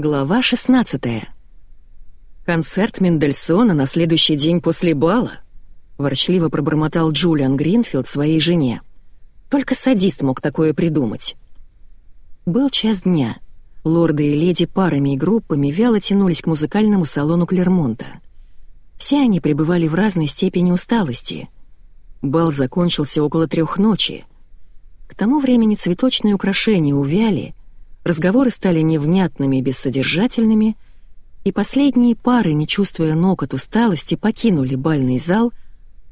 Глава 16 «Концерт Мендельсона на следующий день после бала?» — ворчливо пробормотал Джулиан Гринфилд своей жене. «Только садист мог такое придумать». Был час дня. Лорды и леди парами и группами вяло тянулись к музыкальному салону Клермонта. Все они пребывали в разной степени усталости. Бал закончился около трех ночи. К тому времени цветочные украшения увяли, Разговоры стали невнятными и бессодержательными, и последние пары, не чувствуя ног от усталости, покинули бальный зал,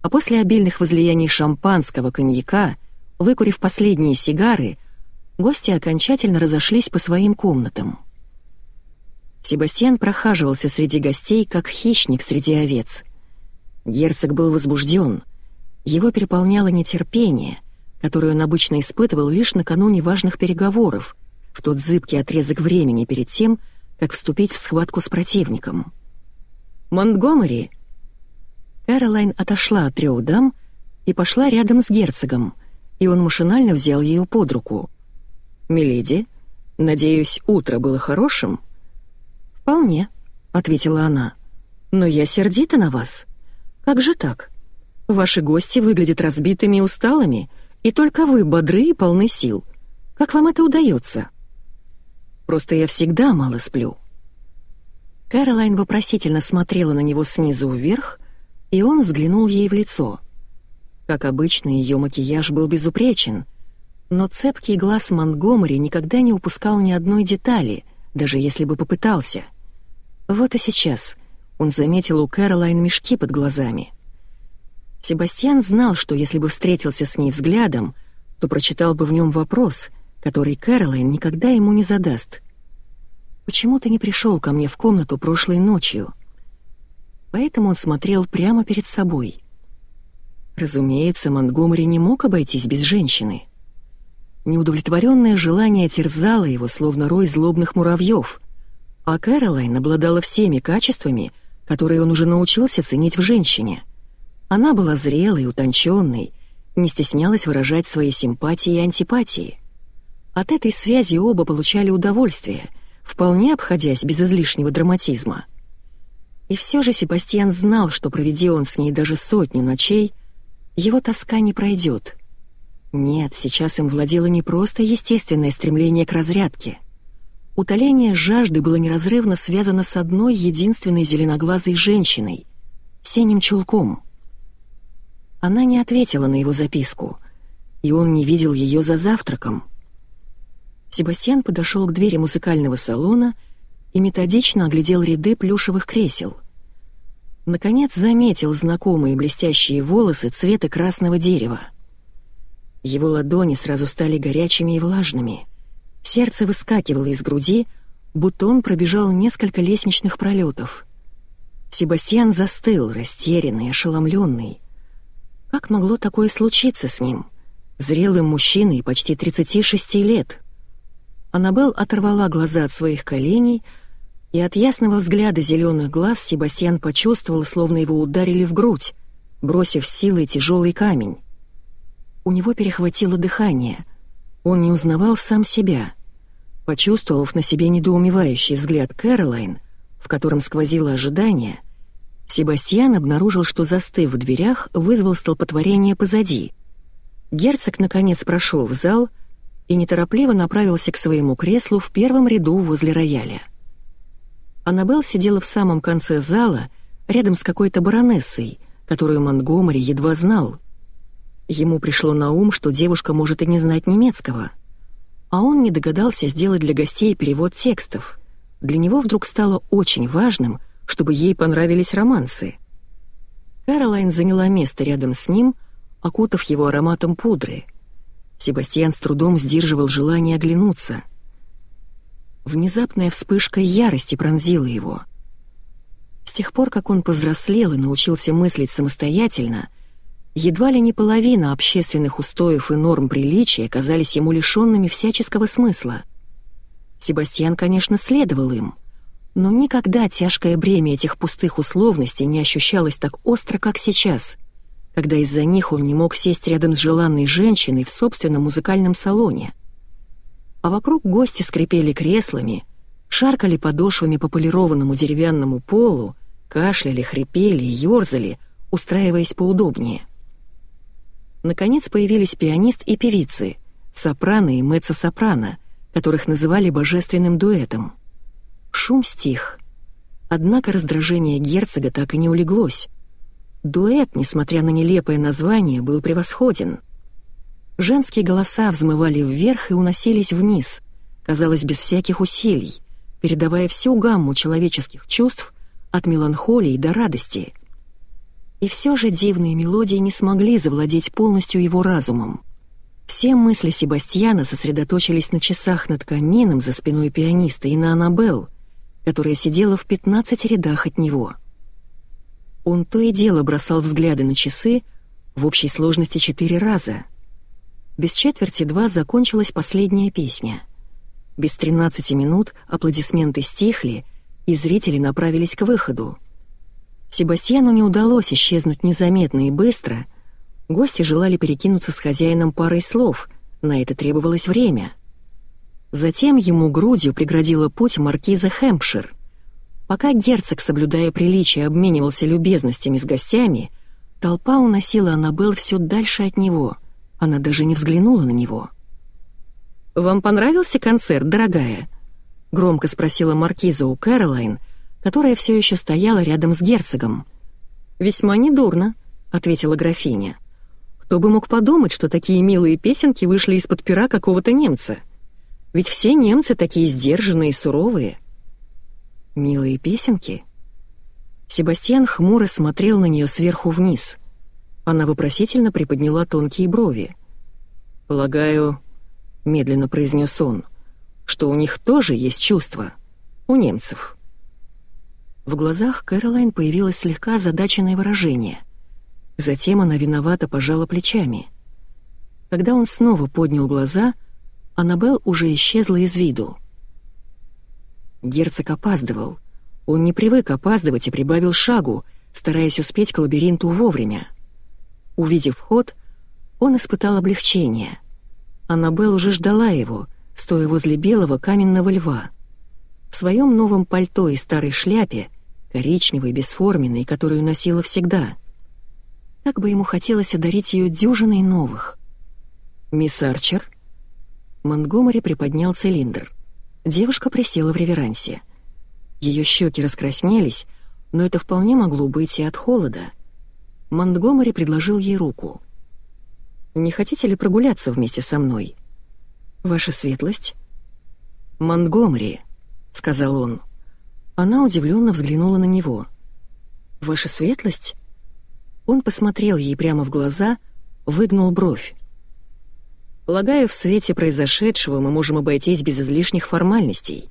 а после обильных возлияний шампанского, коньяка, выкурив последние сигары, гости окончательно разошлись по своим комнатам. Себастьян прохаживался среди гостей, как хищник среди овец. Герцог был возбужден. Его переполняло нетерпение, которое он обычно испытывал лишь накануне важных переговоров — в тот зыбкий отрезок времени перед тем, как вступить в схватку с противником. «Монтгомери!» Кэролайн отошла от трех дам и пошла рядом с герцогом, и он машинально взял ее под руку. «Миледи, надеюсь, утро было хорошим?» «Вполне», — ответила она. «Но я сердита на вас. Как же так? Ваши гости выглядят разбитыми и усталыми, и только вы бодры и полны сил. Как вам это удается?» Просто я всегда мало сплю». Кэролайн вопросительно смотрела на него снизу вверх, и он взглянул ей в лицо. Как обычно, ее макияж был безупречен, но цепкий глаз Монгомери никогда не упускал ни одной детали, даже если бы попытался. Вот и сейчас он заметил у Кэролайн мешки под глазами. Себастьян знал, что если бы встретился с ней взглядом, то прочитал бы в нем вопрос, который Кэролайн никогда ему не задаст. «Почему ты не пришел ко мне в комнату прошлой ночью?» Поэтому он смотрел прямо перед собой. Разумеется, Монтгомери не мог обойтись без женщины. Неудовлетворенное желание терзало его, словно рой злобных муравьев, а Кэролайн обладала всеми качествами, которые он уже научился ценить в женщине. Она была зрелой, утонченной, не стеснялась выражать свои симпатии и антипатии. От этой связи оба получали удовольствие, вполне обходясь без излишнего драматизма. И все же Себастьян знал, что проведи он с ней даже сотню ночей, его тоска не пройдет. Нет, сейчас им владело не просто естественное стремление к разрядке. Утоление жажды было неразрывно связано с одной единственной зеленоглазой женщиной — синим чулком. Она не ответила на его записку, и он не видел ее за завтраком — Себастьян подошел к двери музыкального салона и методично оглядел ряды плюшевых кресел. Наконец заметил знакомые блестящие волосы цвета красного дерева. Его ладони сразу стали горячими и влажными. Сердце выскакивало из груди, будто он пробежал несколько лестничных пролетов. Себастьян застыл, растерянный, ошеломленный. Как могло такое случиться с ним? Зрелым мужчиной почти 36 лет — Аннабелл оторвала глаза от своих коленей, и от ясного взгляда зеленых глаз Себастьян почувствовал, словно его ударили в грудь, бросив силой тяжелый камень. У него перехватило дыхание. Он не узнавал сам себя. Почувствовав на себе недоумевающий взгляд Кэролайн, в котором сквозило ожидание, Себастьян обнаружил, что, застыв в дверях, вызвал столпотворение позади. Герцог, наконец, прошел в зал — и неторопливо направился к своему креслу в первом ряду возле рояля. Аннабелл сидела в самом конце зала, рядом с какой-то баронессой, которую Монтгомери едва знал. Ему пришло на ум, что девушка может и не знать немецкого. А он не догадался сделать для гостей перевод текстов. Для него вдруг стало очень важным, чтобы ей понравились романсы. Кэролайн заняла место рядом с ним, окутав его ароматом пудры — Себастьян с трудом сдерживал желание оглянуться. Внезапная вспышка ярости пронзила его. С тех пор, как он повзрослел и научился мыслить самостоятельно, едва ли не половина общественных устоев и норм приличия казались ему лишенными всяческого смысла. Себастьян, конечно, следовал им, но никогда тяжкое бремя этих пустых условностей не ощущалось так остро, как сейчас — когда из-за них он не мог сесть рядом с желанной женщиной в собственном музыкальном салоне. А вокруг гости скрипели креслами, шаркали подошвами по полированному деревянному полу, кашляли, хрипели, ёрзали, устраиваясь поудобнее. Наконец появились пианист и певицы, сопрано и меццо-сопрано, которых называли божественным дуэтом. Шум стих. Однако раздражение герцога так и не улеглось. Дуэт, несмотря на нелепое название, был превосходен. Женские голоса взмывали вверх и уносились вниз, казалось, без всяких усилий, передавая всю гамму человеческих чувств от меланхолии до радости. И все же дивные мелодии не смогли завладеть полностью его разумом. Все мысли Себастьяна сосредоточились на часах над камином за спиной пианиста и на Аннабелл, которая сидела в 15 рядах от него. Он то и дело бросал взгляды на часы, в общей сложности четыре раза. Без четверти два закончилась последняя песня. Без 13 минут аплодисменты стихли, и зрители направились к выходу. Себастьяну не удалось исчезнуть незаметно и быстро — Гости желали перекинуться с хозяином парой слов, на это требовалось время. Затем ему грудью преградила путь маркиза Хэмпшир. Пока герцог, соблюдая приличие, обменивался любезностями с гостями, толпа уносила Аннабелл все дальше от него. Она даже не взглянула на него. «Вам понравился концерт, дорогая?» — громко спросила маркиза у Кэролайн, которая все еще стояла рядом с герцогом. «Весьма недурно», — ответила графиня. Кто бы мог подумать, что такие милые песенки вышли из-под пера какого-то немца? Ведь все немцы такие сдержанные и суровые. Милые песенки? Себастьян хмуро смотрел на нее сверху вниз. Она вопросительно приподняла тонкие брови. «Полагаю», — медленно произнес он, — «что у них тоже есть чувства. У немцев». В глазах Кэролайн появилось слегка озадаченное выражение. Затем она виновато пожала плечами. Когда он снова поднял глаза, Аннабелл уже исчезла из виду. Герцог опаздывал. Он не привык опаздывать и прибавил шагу, стараясь успеть к лабиринту вовремя. Увидев вход, он испытал облегчение. Аннабелл уже ждала его, стоя возле белого каменного льва. В своем новом пальто и старой шляпе, коричневой, бесформенной, которую носила всегда — как бы ему хотелось одарить ее дюжиной новых. «Мисс Арчер?» Монтгомери приподнял цилиндр. Девушка присела в реверансе. Ее щеки раскраснелись, но это вполне могло быть и от холода. Монтгомери предложил ей руку. «Не хотите ли прогуляться вместе со мной?» «Ваша светлость?» «Монтгомери», — сказал он. Она удивленно взглянула на него. «Ваша светлость?» Он посмотрел ей прямо в глаза, выгнул бровь. «Полагаю, в свете произошедшего мы можем обойтись без излишних формальностей».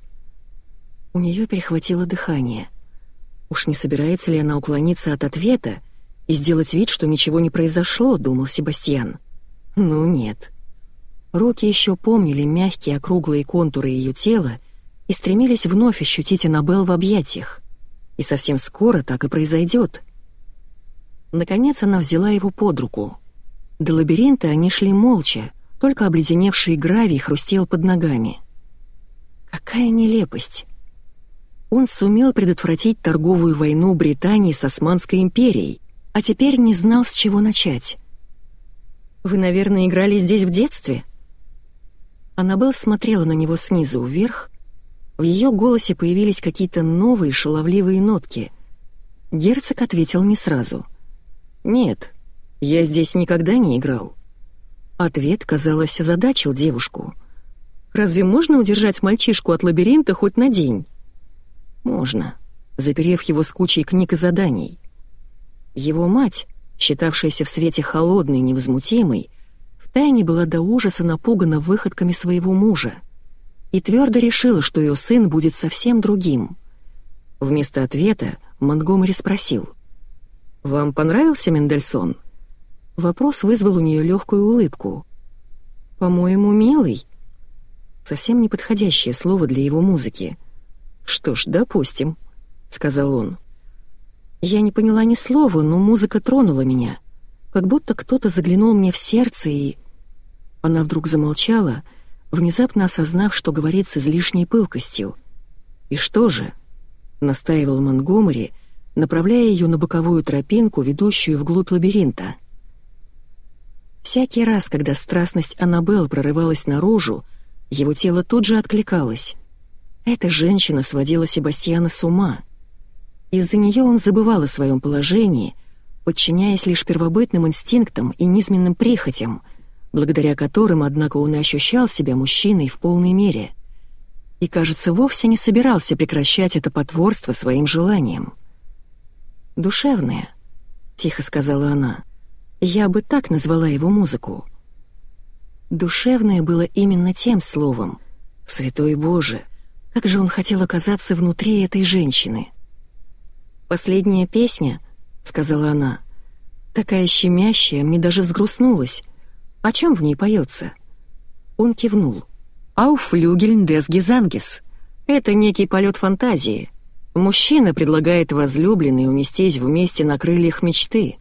У нее перехватило дыхание. Уж не собирается ли она уклониться от ответа и сделать вид, что ничего не произошло, думал Себастьян. Ну нет. Руки еще помнили мягкие округлые контуры ее тела и стремились вновь ощутить Аннабелл в объятиях. И совсем скоро так и произойдет. Наконец она взяла его под руку. До лабиринта они шли молча, только обледеневший гравий хрустел под ногами. Какая нелепость! Он сумел предотвратить торговую войну Британии с Османской империей, а теперь не знал, с чего начать. «Вы, наверное, играли здесь в детстве?» Аннабелл смотрела на него снизу вверх. В ее голосе появились какие-то новые шаловливые нотки. Герцог ответил не сразу — «Нет, я здесь никогда не играл». Ответ, казалось, озадачил девушку. «Разве можно удержать мальчишку от лабиринта хоть на день?» «Можно», заперев его с кучей книг и заданий. Его мать, считавшаяся в свете холодной невозмутимой, втайне была до ужаса напугана выходками своего мужа и твердо решила, что ее сын будет совсем другим. Вместо ответа Монтгомери спросил. «Вам понравился Мендельсон?» Вопрос вызвал у нее легкую улыбку. «По-моему, милый». Совсем неподходящее слово для его музыки. «Что ж, допустим», — сказал он. Я не поняла ни слова, но музыка тронула меня. Как будто кто-то заглянул мне в сердце и... Она вдруг замолчала, внезапно осознав, что говорит с излишней пылкостью. «И что же?» — настаивал Монгомери, направляя ее на боковую тропинку, ведущую вглубь лабиринта. Всякий раз, когда страстность Аннабелл прорывалась наружу, его тело тут же откликалось. Эта женщина сводила Себастьяна с ума. Из-за нее он забывал о своем положении, подчиняясь лишь первобытным инстинктам и низменным прихотям, благодаря которым, однако, он и ощущал себя мужчиной в полной мере — и, кажется, вовсе не собирался прекращать это потворство своим желанием. «Душевное», — тихо сказала она, — «я бы так назвала его музыку». Душевное было именно тем словом. Святой Боже, как же он хотел оказаться внутри этой женщины. «Последняя песня», — сказала она, — «такая щемящая, мне даже взгрустнулась. О чем в ней поется?» Он кивнул. «Ауфлюгельн дес Гизангес». Это некий полет фантазии. Мужчина предлагает возлюбленной унестись вместе на крыльях мечты.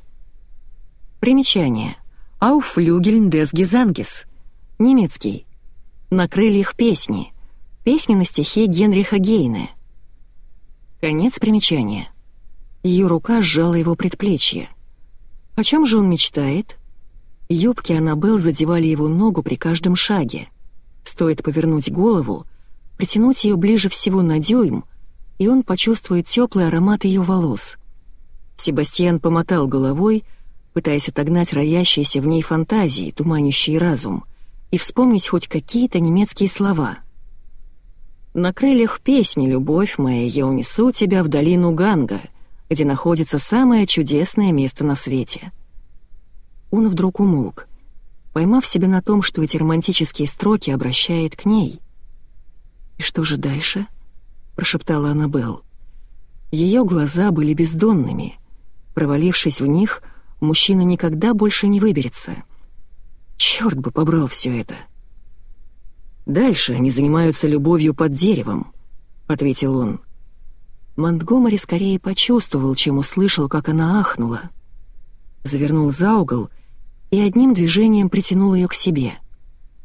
Примечание. «Ауфлюгельн дес Гизангес». Немецкий. «На крыльях песни». Песни на стихи Генриха Гейне. Конец примечания. Ее рука сжала его предплечье. О чем же он мечтает? Юбки Аннабелл задевали его ногу при каждом шаге. Стоит повернуть голову, притянуть ее ближе всего на дюйм, и он почувствует теплый аромат ее волос. Себастьян помотал головой, пытаясь отогнать роящиеся в ней фантазии, туманящие разум, и вспомнить хоть какие-то немецкие слова. «На крыльях песни, любовь моя, я унесу тебя в долину Ганга», где находится самое чудесное место на свете. Он вдруг умолк поймав себя на том, что эти романтические строки обращает к ней. «И что же дальше?» — прошептала Аннабелл. Ее глаза были бездонными. Провалившись в них, мужчина никогда больше не выберется. Черт бы побрал все это. «Дальше они занимаются любовью под деревом», — ответил он. Монтгомери скорее почувствовал, чем услышал, как она ахнула. Завернул за угол — и одним движением притянул ее к себе.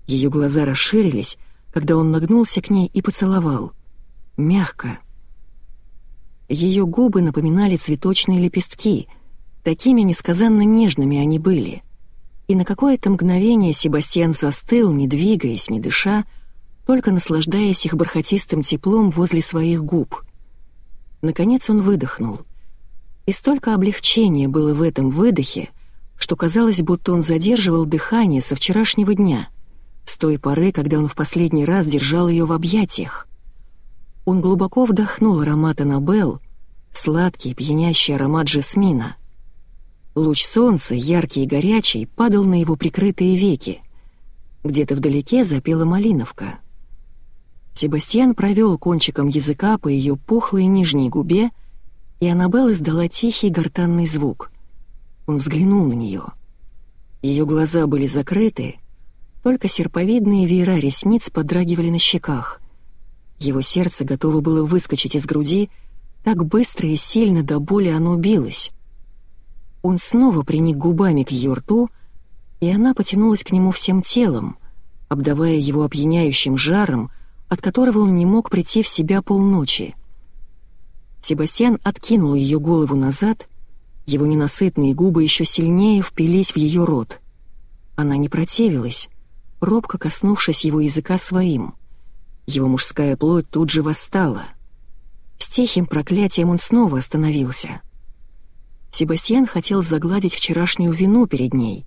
Ее глаза расширились, когда он нагнулся к ней и поцеловал. Мягко. Ее губы напоминали цветочные лепестки, такими несказанно нежными они были. И на какое-то мгновение Себастьян застыл, не двигаясь, не дыша, только наслаждаясь их бархатистым теплом возле своих губ. Наконец он выдохнул. И столько облегчения было в этом выдохе, что казалось, будто он задерживал дыхание со вчерашнего дня, с той поры, когда он в последний раз держал ее в объятиях. Он глубоко вдохнул аромат Аннабелл, сладкий, пьянящий аромат жасмина. Луч солнца, яркий и горячий, падал на его прикрытые веки. Где-то вдалеке запела малиновка. Себастьян провел кончиком языка по ее пухлой нижней губе, и Аннабелл издала тихий гортанный звук — он взглянул на нее. Ее глаза были закрыты, только серповидные веера ресниц подрагивали на щеках. Его сердце готово было выскочить из груди, так быстро и сильно до боли оно билось. Он снова приник губами к ее рту, и она потянулась к нему всем телом, обдавая его опьяняющим жаром, от которого он не мог прийти в себя полночи. Себастьян откинул ее голову назад его ненасытные губы еще сильнее впились в ее рот. Она не противилась, робко коснувшись его языка своим. Его мужская плоть тут же восстала. С тихим проклятием он снова остановился. Себастьян хотел загладить вчерашнюю вину перед ней,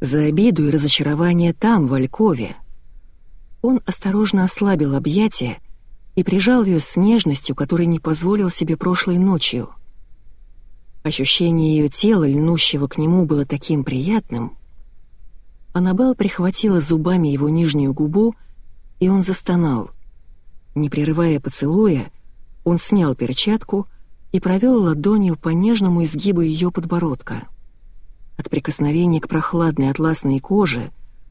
за обиду и разочарование там, в Алькове. Он осторожно ослабил объятия и прижал ее с нежностью, которой не позволил себе прошлой ночью — Ощущение ее тела, льнущего к нему, было таким приятным. Аннабелл прихватила зубами его нижнюю губу, и он застонал. Не прерывая поцелуя, он снял перчатку и провел ладонью по нежному изгибу ее подбородка. От прикосновения к прохладной атласной коже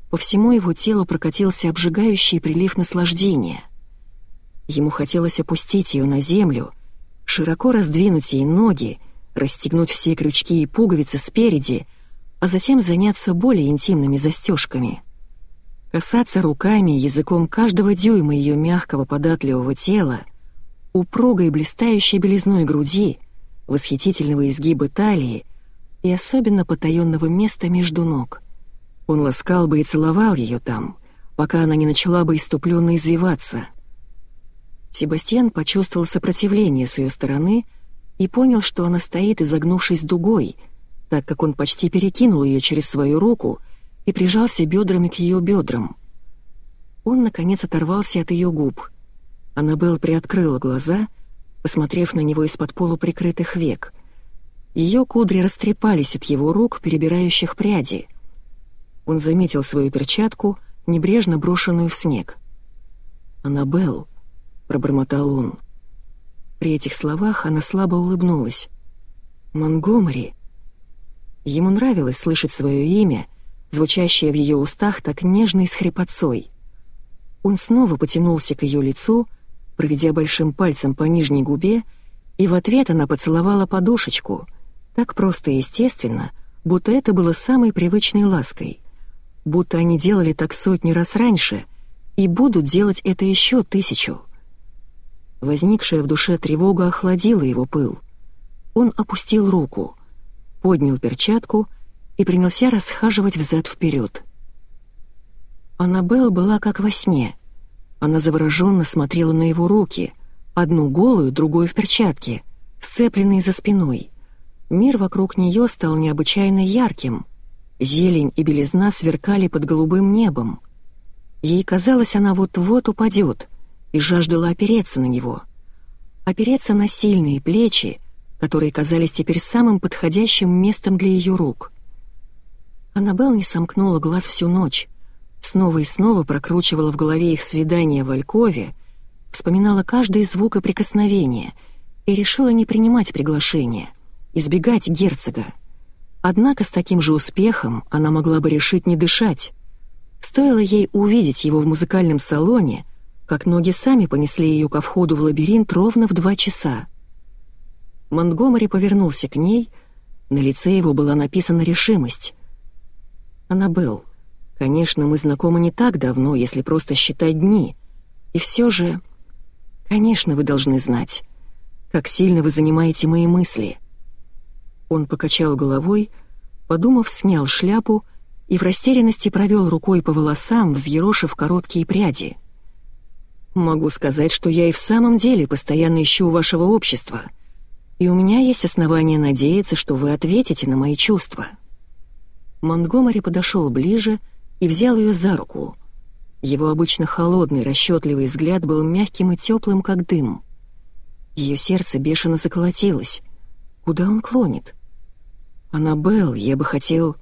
по всему его телу прокатился обжигающий прилив наслаждения. Ему хотелось опустить ее на землю, широко раздвинуть ей ноги расстегнуть все крючки и пуговицы спереди, а затем заняться более интимными застежками. Касаться руками и языком каждого дюйма ее мягкого податливого тела, упругой блистающей белизной груди, восхитительного изгиба талии и особенно потаенного места между ног. Он ласкал бы и целовал ее там, пока она не начала бы иступленно извиваться. Себастьян почувствовал сопротивление с ее стороны и понял, что она стоит, изогнувшись дугой, так как он почти перекинул ее через свою руку и прижался бедрами к ее бедрам. Он, наконец, оторвался от ее губ. Аннабелл приоткрыла глаза, посмотрев на него из-под полуприкрытых век. Ее кудри растрепались от его рук, перебирающих пряди. Он заметил свою перчатку, небрежно брошенную в снег. «Аннабелл», — пробормотал он. При этих словах она слабо улыбнулась. «Монгомери». Ему нравилось слышать свое имя, звучащее в ее устах так нежно и с хрипотцой. Он снова потянулся к ее лицу, проведя большим пальцем по нижней губе, и в ответ она поцеловала подушечку, так просто и естественно, будто это было самой привычной лаской, будто они делали так сотни раз раньше и будут делать это еще тысячу. Возникшая в душе тревога охладила его пыл. Он опустил руку, поднял перчатку и принялся расхаживать взад-вперед. Аннабелл была как во сне. Она завороженно смотрела на его руки, одну голую, другую в перчатке, сцепленные за спиной. Мир вокруг нее стал необычайно ярким. Зелень и белизна сверкали под голубым небом. Ей казалось, она вот-вот упадет — и жаждала опереться на него. Опереться на сильные плечи, которые казались теперь самым подходящим местом для ее рук. Аннабелл не сомкнула глаз всю ночь, снова и снова прокручивала в голове их свидание в Алькове, вспоминала каждый звук и прикосновение и решила не принимать приглашение, избегать герцога. Однако с таким же успехом она могла бы решить не дышать. Стоило ей увидеть его в музыкальном салоне — как ноги сами понесли ее ко входу в лабиринт ровно в два часа. Монтгомери повернулся к ней, на лице его была написана решимость. «Аннабелл, конечно, мы знакомы не так давно, если просто считать дни, и все же... Конечно, вы должны знать, как сильно вы занимаете мои мысли». Он покачал головой, подумав, снял шляпу и в растерянности провел рукой по волосам, взъерошив короткие пряди — Могу сказать, что я и в самом деле постоянно ищу вашего общества, и у меня есть основания надеяться, что вы ответите на мои чувства». Монтгомери подошел ближе и взял ее за руку. Его обычно холодный, расчетливый взгляд был мягким и теплым, как дым. Ее сердце бешено заколотилось. Куда он клонит? «Аннабелл, я бы хотел...»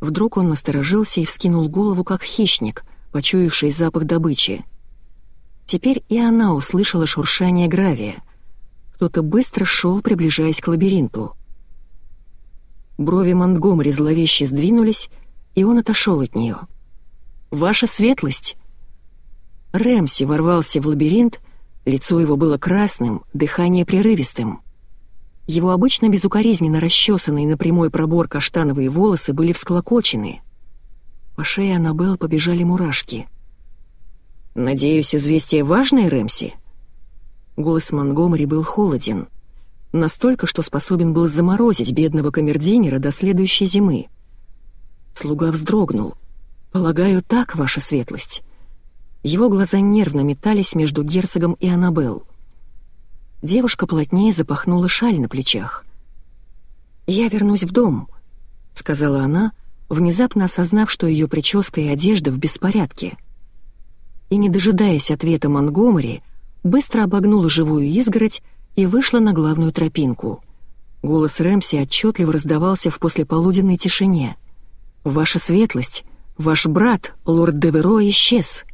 Вдруг он насторожился и вскинул голову, как хищник, почуявший запах добычи. Теперь и она услышала шуршание гравия. Кто-то быстро шел, приближаясь к лабиринту. Брови Монтгомери зловеще сдвинулись, и он отошел от нее. «Ваша светлость!» Рэмси ворвался в лабиринт, лицо его было красным, дыхание прерывистым. Его обычно безукоризненно расчесанные на прямой пробор каштановые волосы были всклокочены. По шее Аннабелл побежали мурашки — «Надеюсь, известие важное, Рэмси?» Голос Монгомери был холоден. Настолько, что способен был заморозить бедного камердинера до следующей зимы. Слуга вздрогнул. «Полагаю, так, ваша светлость». Его глаза нервно метались между герцогом и Аннабелл. Девушка плотнее запахнула шаль на плечах. «Я вернусь в дом», — сказала она, внезапно осознав, что ее прическа и одежда в беспорядке и, не дожидаясь ответа Монгомери, быстро обогнула живую изгородь и вышла на главную тропинку. Голос Рэмси отчетливо раздавался в послеполуденной тишине. «Ваша светлость, ваш брат, лорд Деверо, исчез!»